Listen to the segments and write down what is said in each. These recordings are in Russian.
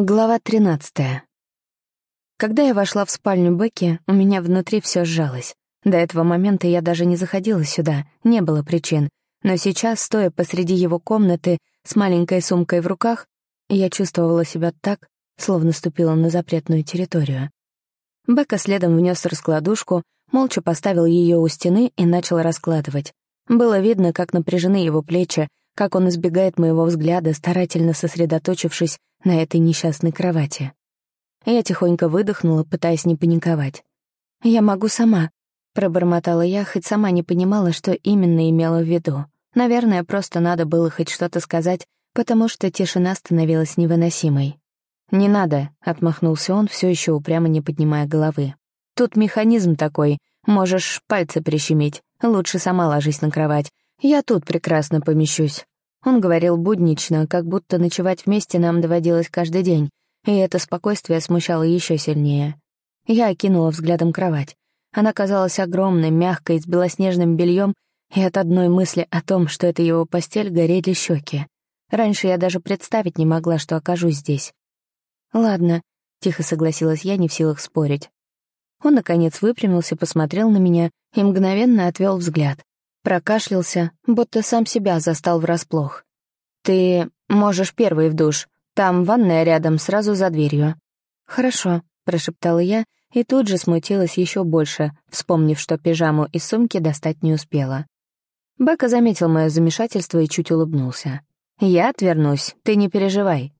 Глава 13. Когда я вошла в спальню Бекки, у меня внутри все сжалось. До этого момента я даже не заходила сюда, не было причин. Но сейчас, стоя посреди его комнаты с маленькой сумкой в руках, я чувствовала себя так, словно ступила на запретную территорию. Бекка следом внес раскладушку, молча поставил ее у стены и начал раскладывать. Было видно, как напряжены его плечи, как он избегает моего взгляда, старательно сосредоточившись на этой несчастной кровати. Я тихонько выдохнула, пытаясь не паниковать. «Я могу сама», — пробормотала я, хоть сама не понимала, что именно имела в виду. Наверное, просто надо было хоть что-то сказать, потому что тишина становилась невыносимой. «Не надо», — отмахнулся он, все еще упрямо не поднимая головы. «Тут механизм такой, можешь пальцы прищемить. Лучше сама ложись на кровать. Я тут прекрасно помещусь». Он говорил буднично, как будто ночевать вместе нам доводилось каждый день, и это спокойствие смущало еще сильнее. Я окинула взглядом кровать. Она казалась огромной, мягкой, с белоснежным бельем, и от одной мысли о том, что это его постель, горели щеки. Раньше я даже представить не могла, что окажусь здесь. «Ладно», — тихо согласилась я, не в силах спорить. Он, наконец, выпрямился, посмотрел на меня и мгновенно отвел взгляд. Прокашлялся, будто сам себя застал врасплох. «Ты можешь первый в душ. Там ванная рядом, сразу за дверью». «Хорошо», — прошептала я, и тут же смутилась еще больше, вспомнив, что пижаму из сумки достать не успела. Бека заметил мое замешательство и чуть улыбнулся. «Я отвернусь, ты не переживай».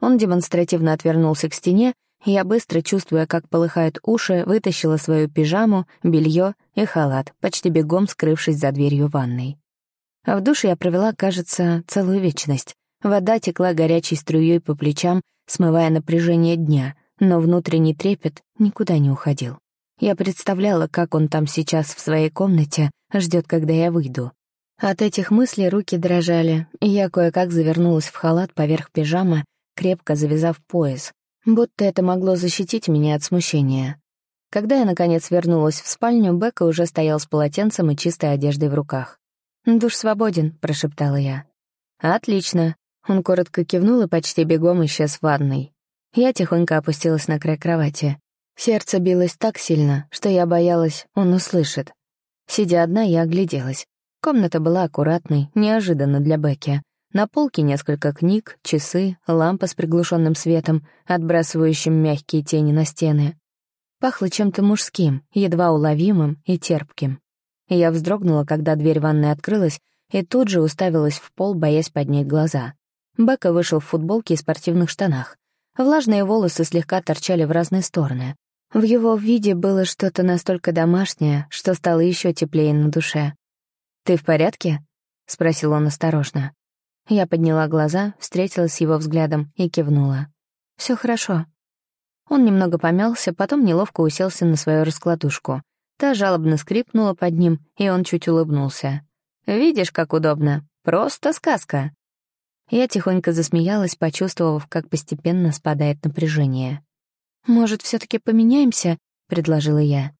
Он демонстративно отвернулся к стене я быстро, чувствуя, как полыхают уши, вытащила свою пижаму, белье и халат, почти бегом скрывшись за дверью ванной. А в душе я провела, кажется, целую вечность. Вода текла горячей струей по плечам, смывая напряжение дня, но внутренний трепет никуда не уходил. Я представляла, как он там сейчас в своей комнате ждет, когда я выйду. От этих мыслей руки дрожали, и я кое-как завернулась в халат поверх пижамы, крепко завязав пояс, будто это могло защитить меня от смущения. Когда я, наконец, вернулась в спальню, Бека уже стоял с полотенцем и чистой одеждой в руках. «Душ свободен», — прошептала я. «Отлично». Он коротко кивнул и почти бегом исчез в ванной. Я тихонько опустилась на край кровати. Сердце билось так сильно, что я боялась, он услышит. Сидя одна, я огляделась. Комната была аккуратной, неожиданно для Бекки. На полке несколько книг, часы, лампа с приглушенным светом, отбрасывающим мягкие тени на стены. Пахло чем-то мужским, едва уловимым и терпким. Я вздрогнула, когда дверь ванной открылась, и тут же уставилась в пол, боясь поднять глаза. Бека вышел в футболке и спортивных штанах. Влажные волосы слегка торчали в разные стороны. В его виде было что-то настолько домашнее, что стало еще теплее на душе. «Ты в порядке?» — спросил он осторожно. Я подняла глаза, встретилась с его взглядом и кивнула. Все хорошо». Он немного помялся, потом неловко уселся на свою раскладушку. Та жалобно скрипнула под ним, и он чуть улыбнулся. «Видишь, как удобно. Просто сказка». Я тихонько засмеялась, почувствовав, как постепенно спадает напряжение. «Может, все таки поменяемся?» — предложила я.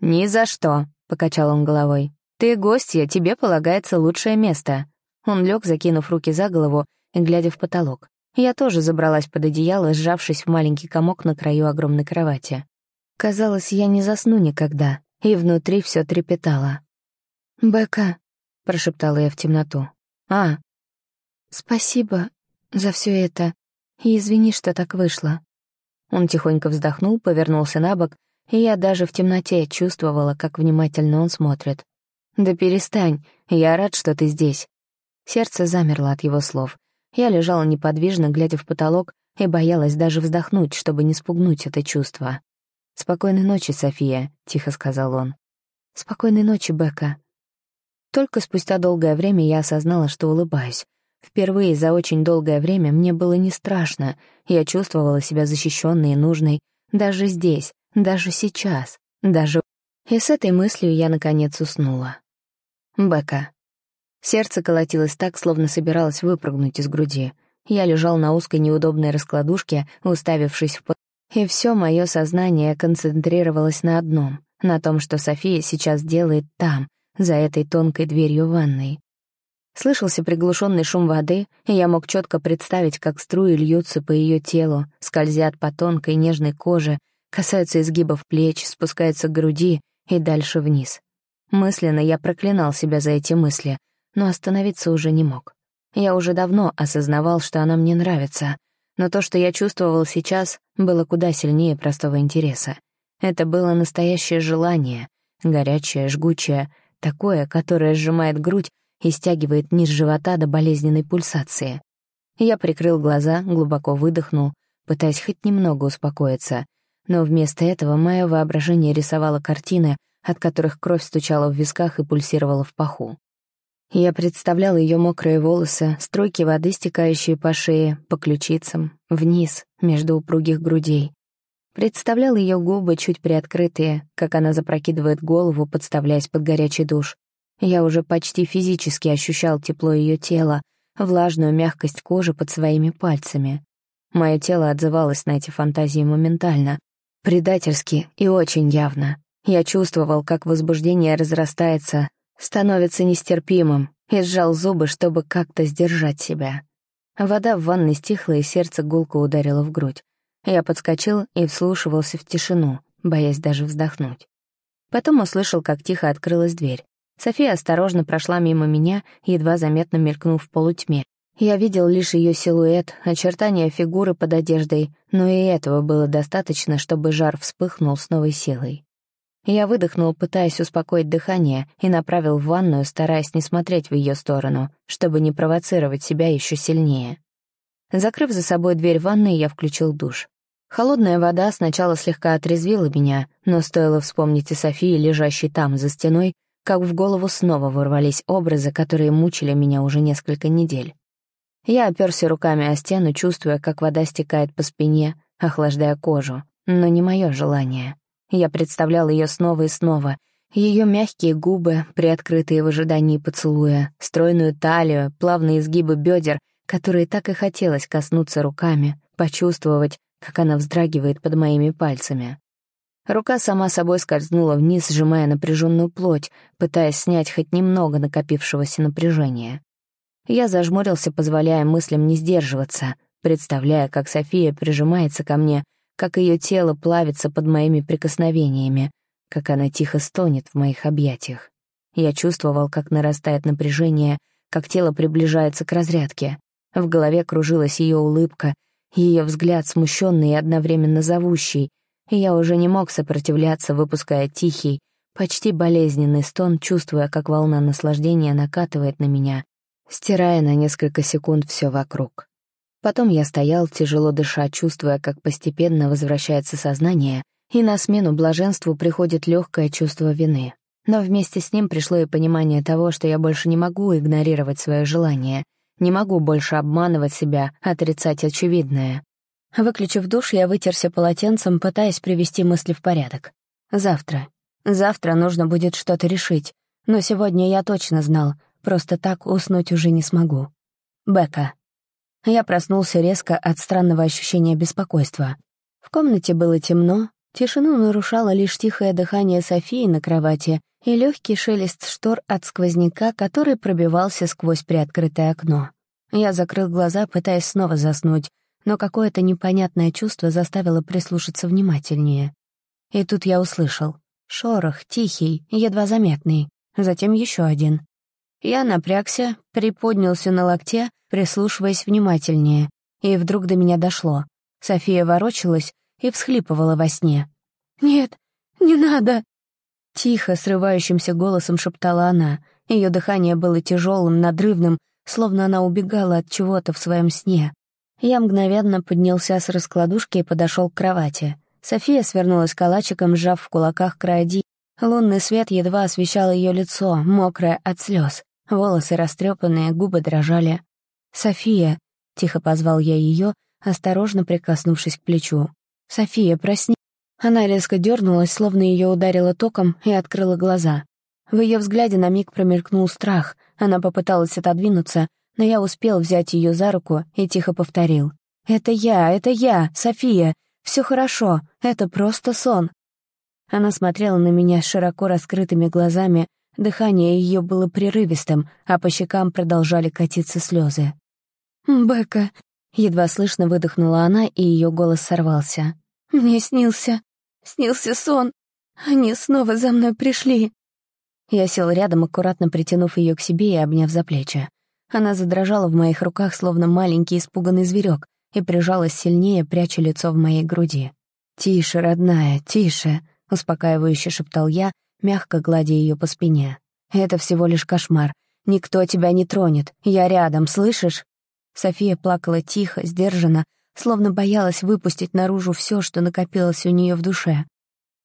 «Ни за что», — покачал он головой. «Ты гостья, тебе полагается лучшее место. Он лег, закинув руки за голову и глядя в потолок. Я тоже забралась под одеяло, сжавшись в маленький комок на краю огромной кровати. Казалось, я не засну никогда, и внутри все трепетало. «Бека», — прошептала я в темноту. «А?» «Спасибо за все это, и извини, что так вышло». Он тихонько вздохнул, повернулся на бок, и я даже в темноте чувствовала, как внимательно он смотрит. «Да перестань, я рад, что ты здесь. Сердце замерло от его слов. Я лежала неподвижно, глядя в потолок, и боялась даже вздохнуть, чтобы не спугнуть это чувство. «Спокойной ночи, София», — тихо сказал он. «Спокойной ночи, Бека». Только спустя долгое время я осознала, что улыбаюсь. Впервые за очень долгое время мне было не страшно, я чувствовала себя защищенной и нужной, даже здесь, даже сейчас, даже... И с этой мыслью я, наконец, уснула. Бека. Сердце колотилось так, словно собиралось выпрыгнуть из груди. Я лежал на узкой неудобной раскладушке, уставившись в пот... И все мое сознание концентрировалось на одном — на том, что София сейчас делает там, за этой тонкой дверью ванной. Слышался приглушенный шум воды, и я мог четко представить, как струи льются по ее телу, скользят по тонкой нежной коже, касаются изгибов плеч, спускаются к груди и дальше вниз. Мысленно я проклинал себя за эти мысли, но остановиться уже не мог. Я уже давно осознавал, что она мне нравится, но то, что я чувствовал сейчас, было куда сильнее простого интереса. Это было настоящее желание, горячее, жгучее, такое, которое сжимает грудь и стягивает низ живота до болезненной пульсации. Я прикрыл глаза, глубоко выдохнул, пытаясь хоть немного успокоиться, но вместо этого мое воображение рисовало картины, от которых кровь стучала в висках и пульсировала в паху. Я представлял ее мокрые волосы, струйки воды, стекающие по шее, по ключицам, вниз, между упругих грудей. Представлял ее губы чуть приоткрытые, как она запрокидывает голову, подставляясь под горячий душ. Я уже почти физически ощущал тепло ее тела, влажную мягкость кожи под своими пальцами. Мое тело отзывалось на эти фантазии моментально, предательски и очень явно. Я чувствовал, как возбуждение разрастается, становится нестерпимым, и сжал зубы, чтобы как-то сдержать себя. Вода в ванной стихла, и сердце гулко ударило в грудь. Я подскочил и вслушивался в тишину, боясь даже вздохнуть. Потом услышал, как тихо открылась дверь. София осторожно прошла мимо меня, едва заметно мелькнув в полутьме. Я видел лишь ее силуэт, очертания фигуры под одеждой, но и этого было достаточно, чтобы жар вспыхнул с новой силой. Я выдохнул, пытаясь успокоить дыхание, и направил в ванную, стараясь не смотреть в ее сторону, чтобы не провоцировать себя еще сильнее. Закрыв за собой дверь ванной, я включил душ. Холодная вода сначала слегка отрезвила меня, но стоило вспомнить о Софии, лежащей там, за стеной, как в голову снова ворвались образы, которые мучили меня уже несколько недель. Я оперся руками о стену, чувствуя, как вода стекает по спине, охлаждая кожу, но не мое желание. Я представлял ее снова и снова. Ее мягкие губы, приоткрытые в ожидании поцелуя, стройную талию, плавные изгибы бедер, которые так и хотелось коснуться руками, почувствовать, как она вздрагивает под моими пальцами. Рука сама собой скользнула вниз, сжимая напряженную плоть, пытаясь снять хоть немного накопившегося напряжения. Я зажмурился, позволяя мыслям не сдерживаться, представляя, как София прижимается ко мне, как ее тело плавится под моими прикосновениями, как она тихо стонет в моих объятиях. Я чувствовал, как нарастает напряжение, как тело приближается к разрядке. В голове кружилась ее улыбка, ее взгляд смущенный и одновременно зовущий, и я уже не мог сопротивляться, выпуская тихий, почти болезненный стон, чувствуя, как волна наслаждения накатывает на меня, стирая на несколько секунд все вокруг. Потом я стоял, тяжело дыша, чувствуя, как постепенно возвращается сознание, и на смену блаженству приходит легкое чувство вины. Но вместе с ним пришло и понимание того, что я больше не могу игнорировать свое желание, не могу больше обманывать себя, отрицать очевидное. Выключив душ, я вытерся полотенцем, пытаясь привести мысли в порядок. Завтра. Завтра нужно будет что-то решить. Но сегодня я точно знал, просто так уснуть уже не смогу. Бека. Я проснулся резко от странного ощущения беспокойства. В комнате было темно, тишину нарушало лишь тихое дыхание Софии на кровати и легкий шелест штор от сквозняка, который пробивался сквозь приоткрытое окно. Я закрыл глаза, пытаясь снова заснуть, но какое-то непонятное чувство заставило прислушаться внимательнее. И тут я услышал. Шорох, тихий, едва заметный. Затем еще один. Я напрягся, приподнялся на локте, прислушиваясь внимательнее, и вдруг до меня дошло. София ворочалась и всхлипывала во сне. «Нет, не надо!» Тихо, срывающимся голосом шептала она. Ее дыхание было тяжелым, надрывным, словно она убегала от чего-то в своем сне. Я мгновенно поднялся с раскладушки и подошел к кровати. София свернулась калачиком, сжав в кулаках край. Лунный свет едва освещал ее лицо, мокрое от слез. Волосы растрепанные, губы дрожали. «София!» — тихо позвал я ее, осторожно прикоснувшись к плечу. «София, просни!» Она резко дернулась, словно ее ударило током, и открыла глаза. В ее взгляде на миг промелькнул страх. Она попыталась отодвинуться, но я успел взять ее за руку и тихо повторил. «Это я, это я, София! Все хорошо, это просто сон!» Она смотрела на меня широко раскрытыми глазами, Дыхание ее было прерывистым, а по щекам продолжали катиться слезы. «Бека!» — едва слышно выдохнула она, и ее голос сорвался. «Мне снился. Снился сон. Они снова за мной пришли». Я сел рядом, аккуратно притянув ее к себе и обняв за плечи. Она задрожала в моих руках, словно маленький испуганный зверек, и прижалась сильнее, пряча лицо в моей груди. «Тише, родная, тише», — успокаивающе шептал я, мягко гладя ее по спине. «Это всего лишь кошмар. Никто тебя не тронет. Я рядом, слышишь?» София плакала тихо, сдержанно, словно боялась выпустить наружу все, что накопилось у нее в душе.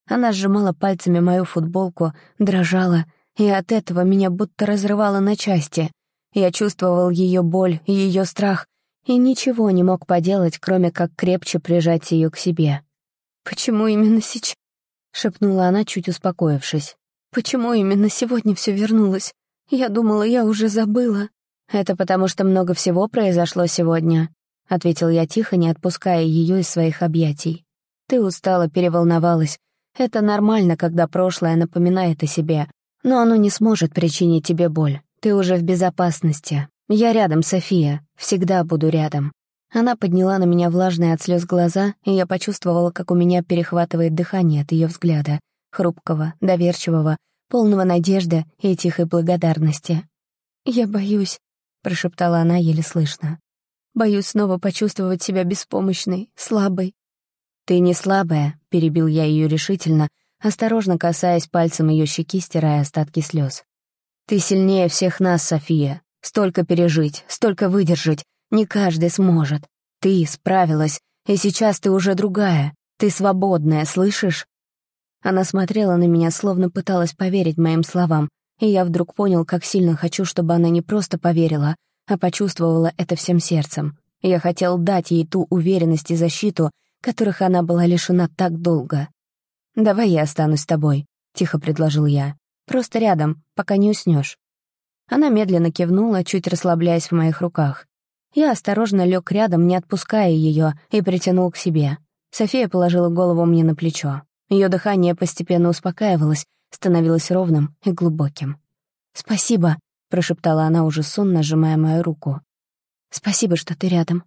Она сжимала пальцами мою футболку, дрожала, и от этого меня будто разрывало на части. Я чувствовал ее боль, ее страх, и ничего не мог поделать, кроме как крепче прижать ее к себе. «Почему именно сейчас?» — шепнула она, чуть успокоившись. «Почему именно сегодня все вернулось? Я думала, я уже забыла». «Это потому, что много всего произошло сегодня», — ответил я тихо, не отпуская ее из своих объятий. «Ты устала, переволновалась. Это нормально, когда прошлое напоминает о себе, но оно не сможет причинить тебе боль. Ты уже в безопасности. Я рядом, София. Всегда буду рядом». Она подняла на меня влажные от слез глаза, и я почувствовала, как у меня перехватывает дыхание от ее взгляда, хрупкого, доверчивого, полного надежды и тихой благодарности. «Я боюсь», прошептала она еле слышно. «Боюсь снова почувствовать себя беспомощной, слабой». «Ты не слабая», — перебил я ее решительно, осторожно касаясь пальцем ее щеки, стирая остатки слез. «Ты сильнее всех нас, София. Столько пережить, столько выдержать. Не каждый сможет. Ты справилась, и сейчас ты уже другая. Ты свободная, слышишь?» Она смотрела на меня, словно пыталась поверить моим словам, и я вдруг понял, как сильно хочу, чтобы она не просто поверила, а почувствовала это всем сердцем. Я хотел дать ей ту уверенность и защиту, которых она была лишена так долго. «Давай я останусь с тобой», — тихо предложил я. «Просто рядом, пока не уснешь». Она медленно кивнула, чуть расслабляясь в моих руках. Я осторожно лег рядом, не отпуская ее, и притянул к себе. София положила голову мне на плечо. Ее дыхание постепенно успокаивалось, становилось ровным и глубоким. «Спасибо», — прошептала она уже сонно, сжимая мою руку. «Спасибо, что ты рядом».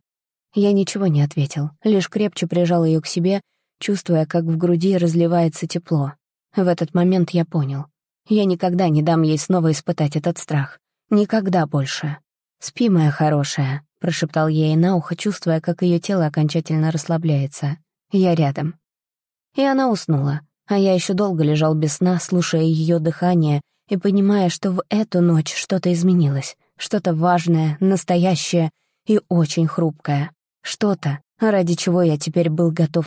Я ничего не ответил, лишь крепче прижал ее к себе, чувствуя, как в груди разливается тепло. В этот момент я понял. Я никогда не дам ей снова испытать этот страх. Никогда больше. «Спи, моя хорошая», — прошептал ей на ухо, чувствуя, как ее тело окончательно расслабляется. «Я рядом». И она уснула, а я еще долго лежал без сна, слушая ее дыхание и понимая, что в эту ночь что-то изменилось, что-то важное, настоящее и очень хрупкое, что-то, ради чего я теперь был готов